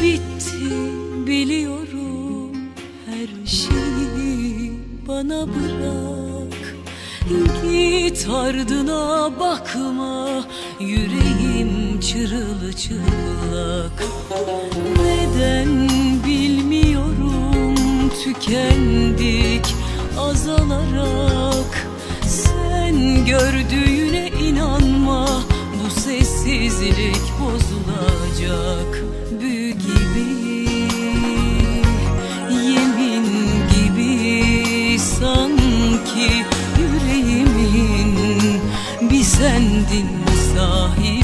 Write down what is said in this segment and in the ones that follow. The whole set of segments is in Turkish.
Bitti biliyorum her şeyi bana bırak. Git ardına bakma yüreğim çırılçıplak Neden bilmiyorum tükendik azalarak. Sen gördüğüne inanma bu sessizlik bozulacak. Büyü gibi yemin gibi sanki yüreğimin bir sendin sahibi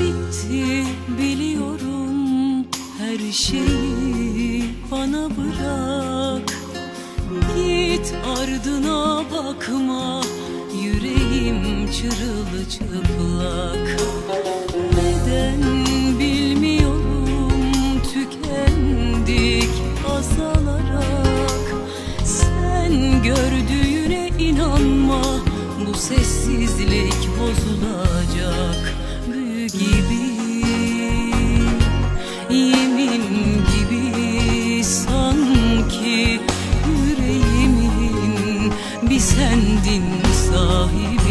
Bitti biliyorum her şeyi bana bırak. Git ardına bakma yüreğim çırılçıplak bu sessizlik bozulacak Büyü gibi. Yemin gibi sanki yüreğimin bir sendin sahibi